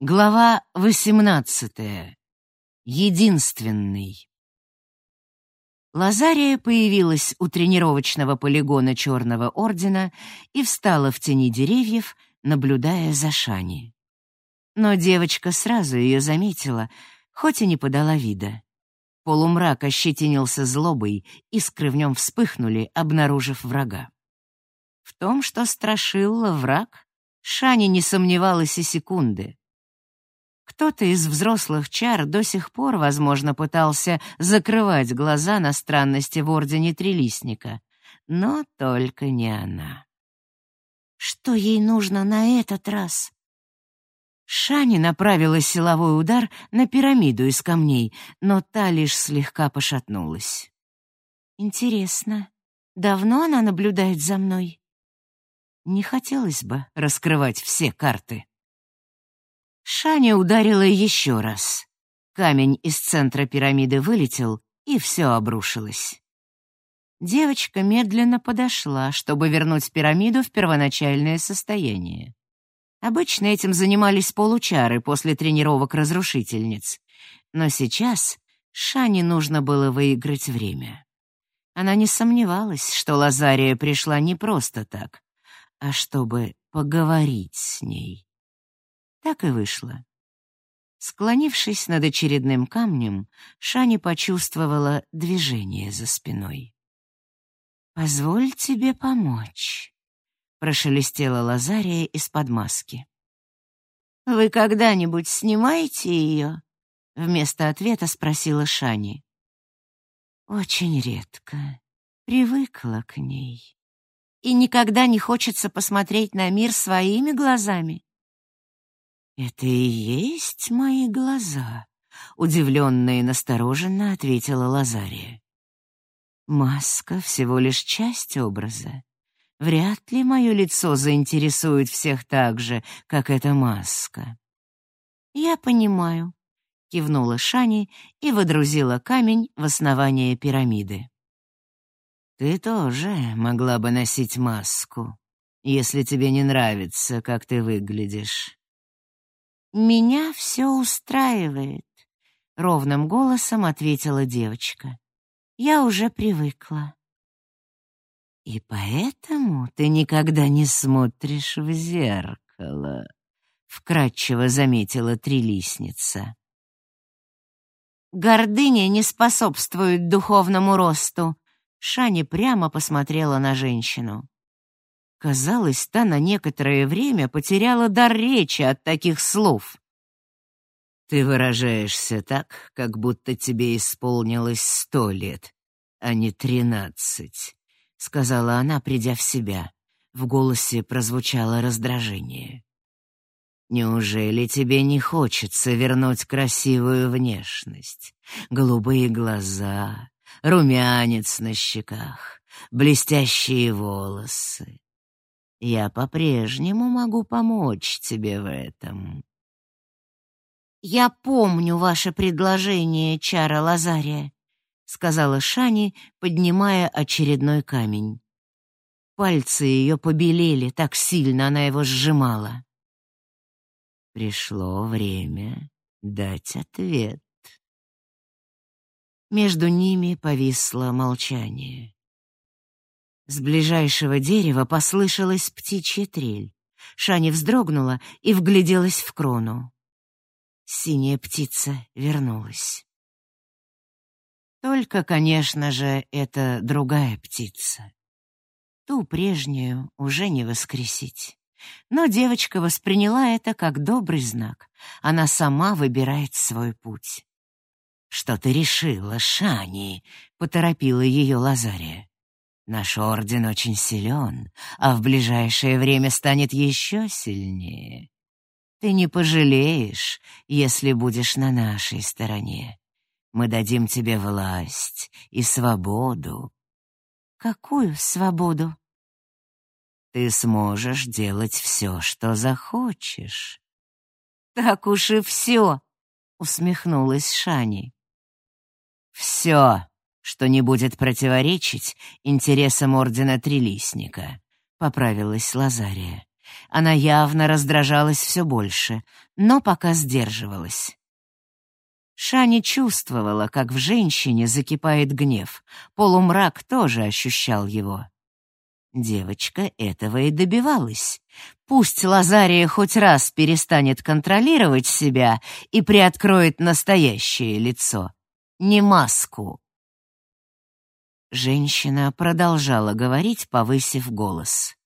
Глава 18. Единственный. Лазария появилась у тренировочного полигона Черного Ордена и встала в тени деревьев, наблюдая за Шани. Но девочка сразу ее заметила, хоть и не подала вида. Полумрак ощетинился злобой, искры в нем вспыхнули, обнаружив врага. В том, что страшила враг, Шани не сомневалась и секунды. Кто-то из взрослых чар до сих пор, возможно, пытался закрывать глаза на странности в Ордене Трилистника, но только не она. Что ей нужно на этот раз? Шани направила силовой удар на пирамиду из камней, но та лишь слегка пошатнулась. Интересно, давно она наблюдает за мной? Не хотелось бы раскрывать все карты. Шаня ударила еще раз. Камень из центра пирамиды вылетел, и все обрушилось. Девочка медленно подошла, чтобы вернуть пирамиду в первоначальное состояние. Обычно этим занимались получары после тренировок разрушительниц. Но сейчас Шане нужно было выиграть время. Она не сомневалась, что Лазария пришла не просто так, а чтобы поговорить с ней. Так и вышло. Склонившись над очередным камнем, Шани почувствовала движение за спиной. «Позволь тебе помочь», — прошелестела Лазария из-под маски. «Вы когда-нибудь снимаете ее?» — вместо ответа спросила Шани. «Очень редко. Привыкла к ней. И никогда не хочется посмотреть на мир своими глазами?» «Это и есть мои глаза», — удивленно и настороженно ответила Лазария. «Маска — всего лишь часть образа. Вряд ли мое лицо заинтересует всех так же, как эта маска». «Я понимаю», — кивнула Шани и водрузила камень в основание пирамиды. «Ты тоже могла бы носить маску, если тебе не нравится, как ты выглядишь». «Меня все устраивает», — ровным голосом ответила девочка. «Я уже привыкла». «И поэтому ты никогда не смотришь в зеркало», — вкратчиво заметила трилистница. «Гордыня не способствует духовному росту», — Шани прямо посмотрела на женщину. Казалось, та на некоторое время потеряла дар речи от таких слов. «Ты выражаешься так, как будто тебе исполнилось сто лет, а не тринадцать», — сказала она, придя в себя. В голосе прозвучало раздражение. «Неужели тебе не хочется вернуть красивую внешность? Голубые глаза, румянец на щеках, блестящие волосы, я по-прежнему могу помочь тебе в этом. Я помню ваше предложение, Чара Лазария, сказала Шани, поднимая очередной камень. Пальцы ее побелели, так сильно она его сжимала. Пришло время дать ответ. Между ними повисло молчание. С ближайшего дерева послышалась птичья трель. Шани вздрогнула и вгляделась в крону. Синяя птица вернулась. Только, конечно же, это другая птица. Ту прежнюю уже не воскресить. Но девочка восприняла это как добрый знак. Она сама выбирает свой путь. «Что ты решила, Шани?» — поторопила ее Лазария. Наш орден очень силен, а в ближайшее время станет еще сильнее. Ты не пожалеешь, если будешь на нашей стороне. Мы дадим тебе власть и свободу. Какую свободу? Ты сможешь делать все, что захочешь. Так уж и все, усмехнулась Шани. Все, что не будет противоречить интересам ордена Трилистника, поправилась Лазария. Она явно раздражалась все больше, но пока сдерживалась. Шани чувствовала, как в женщине закипает гнев. Полумрак тоже ощущал его. Девочка этого и добивалась. Пусть Лазария хоть раз перестанет контролировать себя и приоткроет настоящее лицо, не маску. Женщина продолжала говорить, повысив голос.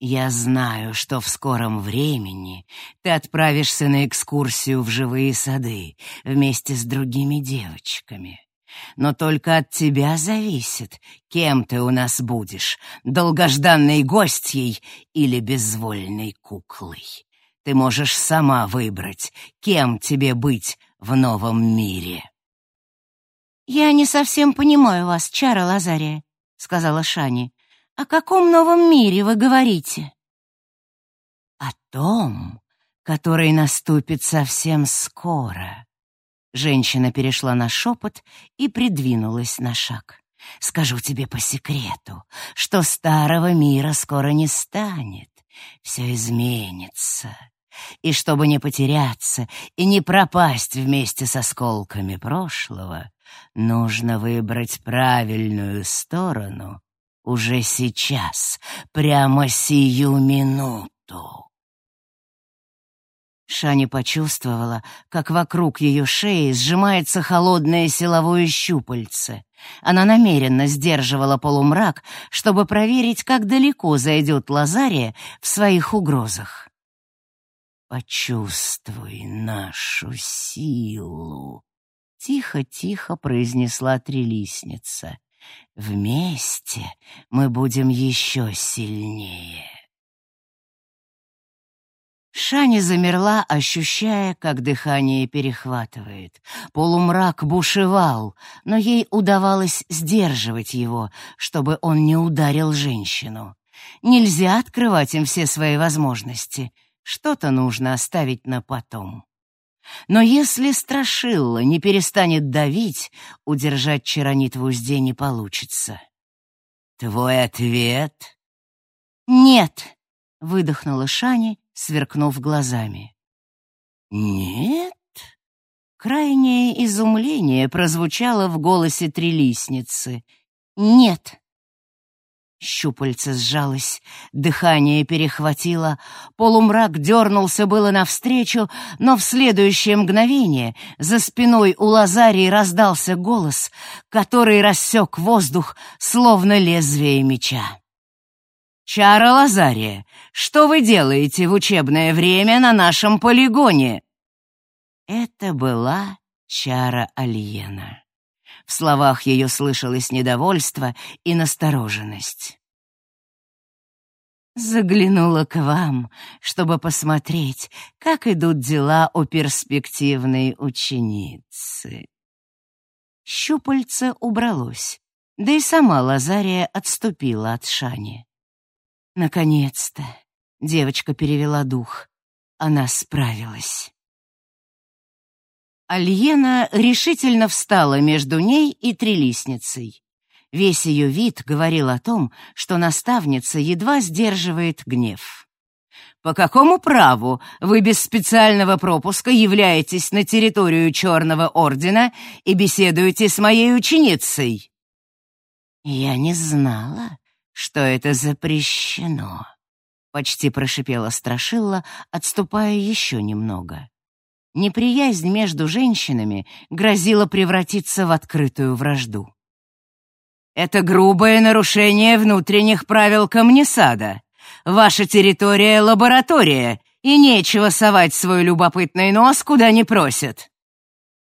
«Я знаю, что в скором времени ты отправишься на экскурсию в живые сады вместе с другими девочками. Но только от тебя зависит, кем ты у нас будешь, долгожданной гостьей или безвольной куклой. Ты можешь сама выбрать, кем тебе быть в новом мире. «Я не совсем понимаю вас, Чара Лазария», — сказала Шани. «О каком новом мире вы говорите?» «О том, который наступит совсем скоро», Женщина перешла на шепот и придвинулась на шаг. «Скажу тебе по секрету, что старого мира скоро не станет. Все изменится. И чтобы не потеряться и не пропасть вместе с осколками прошлого, нужно выбрать правильную сторону уже сейчас, прямо сию минуту». Шани почувствовала, как вокруг ее шеи сжимается холодное силовое щупальце. Она намеренно сдерживала полумрак, чтобы проверить, как далеко зайдет Лазария в своих угрозах. «Почувствуй нашу силу», — тихо-тихо произнесла трилистница. «Вместе мы будем еще сильнее». Шани замерла, ощущая, как дыхание перехватывает. Полумрак бушевал, но ей удавалось сдерживать его, чтобы он не ударил женщину. Нельзя открывать им все свои возможности. Что-то нужно оставить на потом. Но если Страшилла не перестанет давить, удержать Чаронит в узде не получится. «Твой ответ?» «Нет», — выдохнула Шани сверкнув глазами. «Нет?» Крайнее изумление прозвучало в голосе трилистницы. «Нет!» Щупальце сжалось, дыхание перехватило, полумрак дернулся было навстречу, но в следующее мгновение за спиной у Лазарии раздался голос, который рассек воздух, словно лезвие меча. «Чара Лазария, что вы делаете в учебное время на нашем полигоне?» Это была Чара Альена. В словах ее слышалось недовольство и настороженность. Заглянула к вам, чтобы посмотреть, как идут дела у перспективной ученицы. Щупальце убралось, да и сама Лазария отступила от Шани. Наконец-то девочка перевела дух. Она справилась. Альена решительно встала между ней и трилистницей. Весь ее вид говорил о том, что наставница едва сдерживает гнев. «По какому праву вы без специального пропуска являетесь на территорию Черного Ордена и беседуете с моей ученицей?» «Я не знала, что это запрещено», — почти прошипела Страшилла, отступая еще немного. Неприязнь между женщинами грозила превратиться в открытую вражду. «Это грубое нарушение внутренних правил Камнесада. Ваша территория — лаборатория, и нечего совать свой любопытный нос, куда не просят».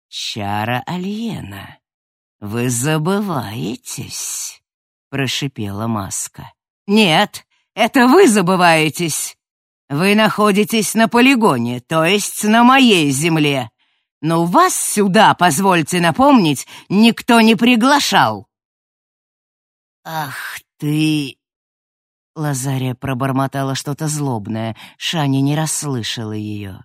«Чара Альена, вы забываетесь» прошипела маска. «Нет, это вы забываетесь. Вы находитесь на полигоне, то есть на моей земле. Но вас сюда, позвольте напомнить, никто не приглашал». «Ах ты...» Лазария пробормотала что-то злобное, Шани не расслышала ее.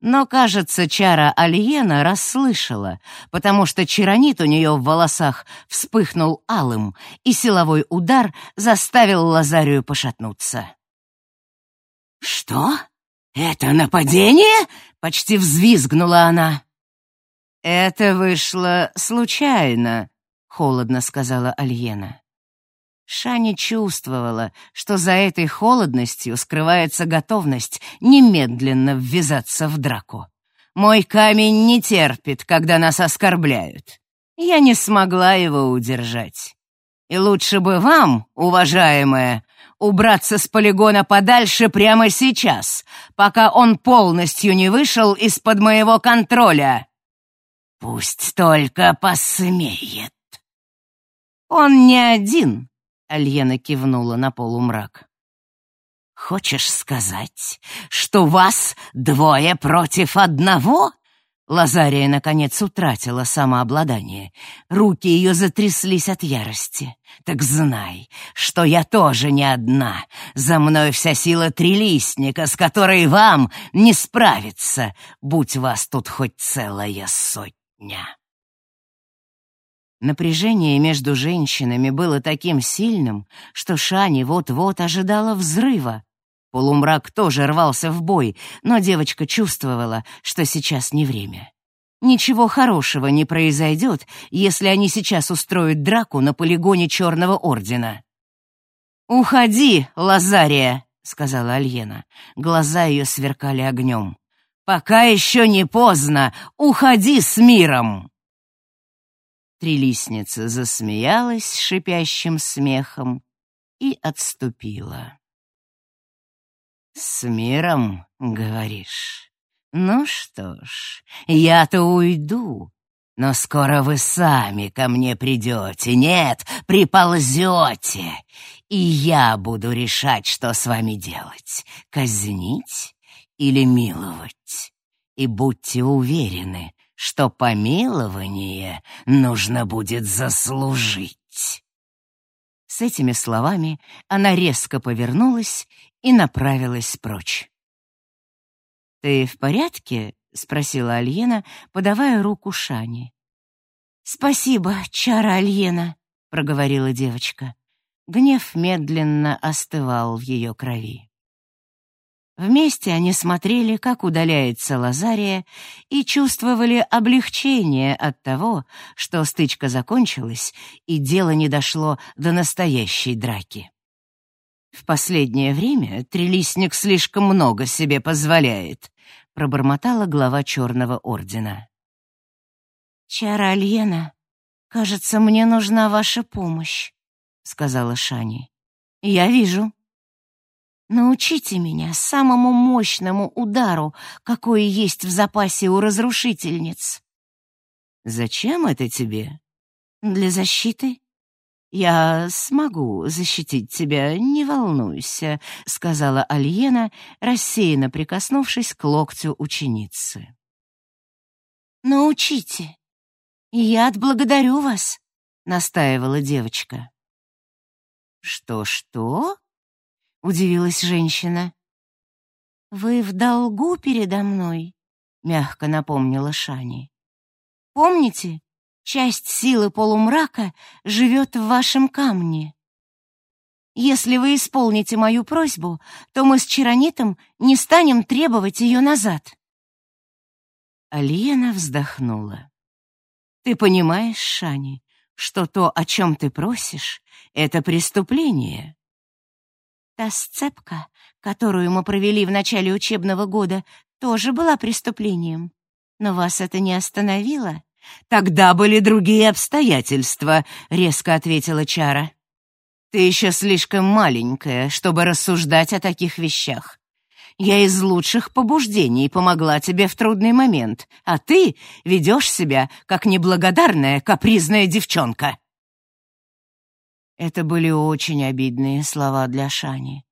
Но, кажется, чара Альена расслышала, потому что чаронит у нее в волосах вспыхнул алым, и силовой удар заставил Лазарию пошатнуться. «Что? Это нападение?» — почти взвизгнула она. «Это вышло случайно», — холодно сказала Альена. Шани чувствовала, что за этой холодностью скрывается готовность немедленно ввязаться в драку. «Мой камень не терпит, когда нас оскорбляют. Я не смогла его удержать. И лучше бы вам, уважаемая, убраться с полигона подальше прямо сейчас, пока он полностью не вышел из-под моего контроля. Пусть только посмеет. Он не один, Альена кивнула на полумрак. Хочешь сказать, что вас двое против одного? Лазария, наконец, утратила самообладание. Руки ее затряслись от ярости. «Так знай, что я тоже не одна. За мной вся сила трилистника, с которой вам не справиться, будь вас тут хоть целая сотня». Напряжение между женщинами было таким сильным, что Шани вот-вот ожидала взрыва. Полумрак тоже рвался в бой, но девочка чувствовала, что сейчас не время. Ничего хорошего не произойдет, если они сейчас устроят драку на полигоне Черного Ордена. «Уходи, Лазария!» — сказала Альена. Глаза ее сверкали огнем. «Пока еще не поздно! Уходи с миром!» Трилистница засмеялась шипящим смехом и отступила. «С миром, говоришь? Ну что ж, я-то уйду, но скоро вы сами ко мне придете, нет, приползете, и я буду решать, что с вами делать, казнить или миловать. И будьте уверены, что помилование нужно будет заслужить». С этими словами она резко повернулась и направилась прочь. «Ты в порядке?» — спросила Альена, подавая руку Шане. «Спасибо, чара Альена», — проговорила девочка. Гнев медленно остывал в ее крови. Вместе они смотрели, как удаляется Лазария, и чувствовали облегчение от того, что стычка закончилась и дело не дошло до настоящей драки. В последнее время Трелисник слишком много себе позволяет, пробормотала глава Черного ордена. Чара Альена, кажется, мне нужна ваша помощь, сказала Шани. Я вижу. Научите меня самому мощному удару, какой есть в запасе у разрушительниц. Зачем это тебе? Для защиты. «Я смогу защитить тебя, не волнуйся», — сказала Альена, рассеянно прикоснувшись к локтю ученицы. «Научите. Я отблагодарю вас», — настаивала девочка. «Что-что?» — удивилась женщина. «Вы в долгу передо мной», — мягко напомнила Шани. «Помните, Часть силы полумрака живет в вашем камне. Если вы исполните мою просьбу, то мы с Чаронитом не станем требовать ее назад. Алиена вздохнула. Ты понимаешь, Шани, что то, о чем ты просишь, это преступление. Та сцепка, которую мы провели в начале учебного года, тоже была преступлением. Но вас это не остановило? «Тогда были другие обстоятельства», — резко ответила Чара. «Ты еще слишком маленькая, чтобы рассуждать о таких вещах. Я из лучших побуждений помогла тебе в трудный момент, а ты ведешь себя, как неблагодарная капризная девчонка». Это были очень обидные слова для Шани.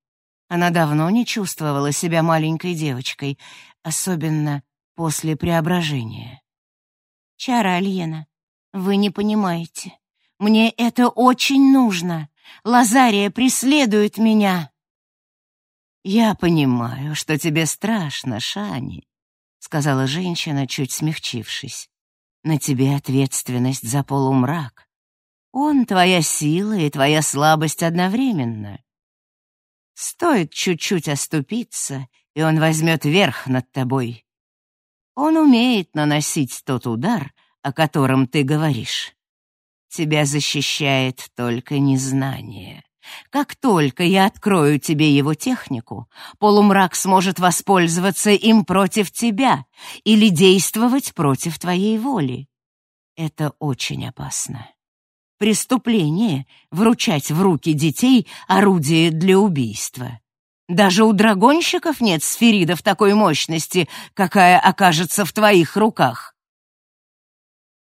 Она давно не чувствовала себя маленькой девочкой, особенно после преображения. Чара Альена, вы не понимаете. Мне это очень нужно. Лазария преследует меня. Я понимаю, что тебе страшно, Шани, сказала женщина, чуть смягчившись. На тебе ответственность за полумрак. Он твоя сила и твоя слабость одновременно. Стоит чуть-чуть оступиться, и он возьмет верх над тобой. Он умеет наносить тот удар, о котором ты говоришь. Тебя защищает только незнание. Как только я открою тебе его технику, полумрак сможет воспользоваться им против тебя или действовать против твоей воли. Это очень опасно. Преступление — вручать в руки детей орудие для убийства. Даже у драгонщиков нет сферидов такой мощности, какая окажется в твоих руках.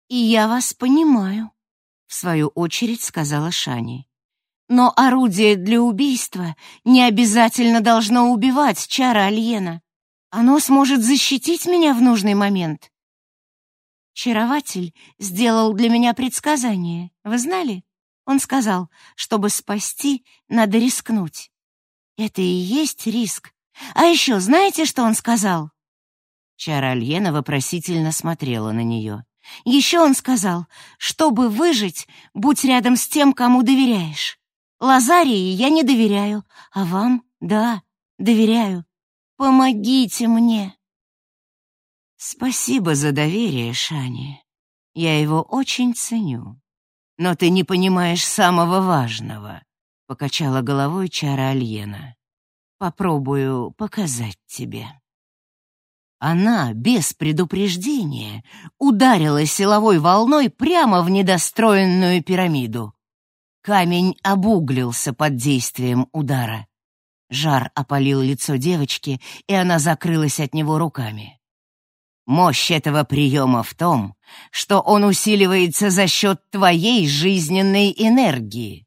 «И я вас понимаю», — в свою очередь сказала Шани. Но орудие для убийства не обязательно должно убивать чара Альена. Оно сможет защитить меня в нужный момент. Чарователь сделал для меня предсказание. Вы знали? Он сказал, чтобы спасти, надо рискнуть. Это и есть риск. А еще знаете, что он сказал? Чара Альена вопросительно смотрела на нее. Еще он сказал, чтобы выжить, будь рядом с тем, кому доверяешь. Лазарии я не доверяю, а вам, да, доверяю. Помогите мне. Спасибо за доверие, Шани. Я его очень ценю. Но ты не понимаешь самого важного, покачала головой Чара Альена. Попробую показать тебе. Она без предупреждения ударила силовой волной прямо в недостроенную пирамиду. Камень обуглился под действием удара. Жар опалил лицо девочки, и она закрылась от него руками. Мощь этого приема в том, что он усиливается за счет твоей жизненной энергии.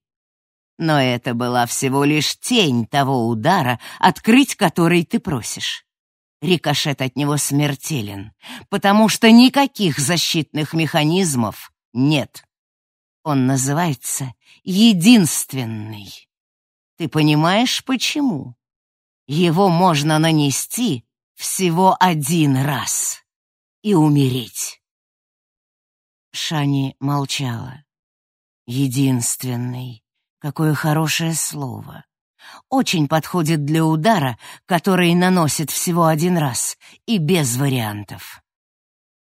Но это была всего лишь тень того удара, открыть который ты просишь. Рикошет от него смертелен, потому что никаких защитных механизмов нет. Он называется «единственный». Ты понимаешь, почему? Его можно нанести всего один раз и умереть. Шани молчала. «Единственный». Какое хорошее слово. Очень подходит для удара, который наносит всего один раз и без вариантов.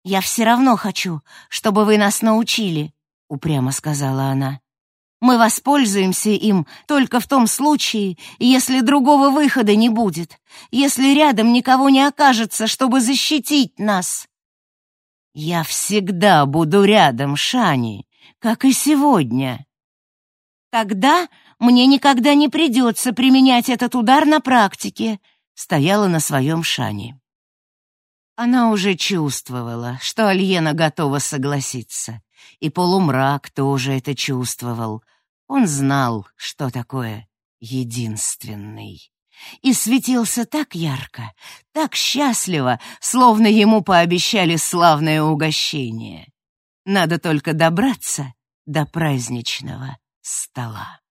«Я все равно хочу, чтобы вы нас научили», упрямо сказала она. Мы воспользуемся им только в том случае, если другого выхода не будет, если рядом никого не окажется, чтобы защитить нас. Я всегда буду рядом, Шани, как и сегодня. Тогда мне никогда не придется применять этот удар на практике, стояла на своем Шани. Она уже чувствовала, что Альена готова согласиться. И полумрак тоже это чувствовал. Он знал, что такое единственный. И светился так ярко, так счастливо, словно ему пообещали славное угощение. Надо только добраться до праздничного стола.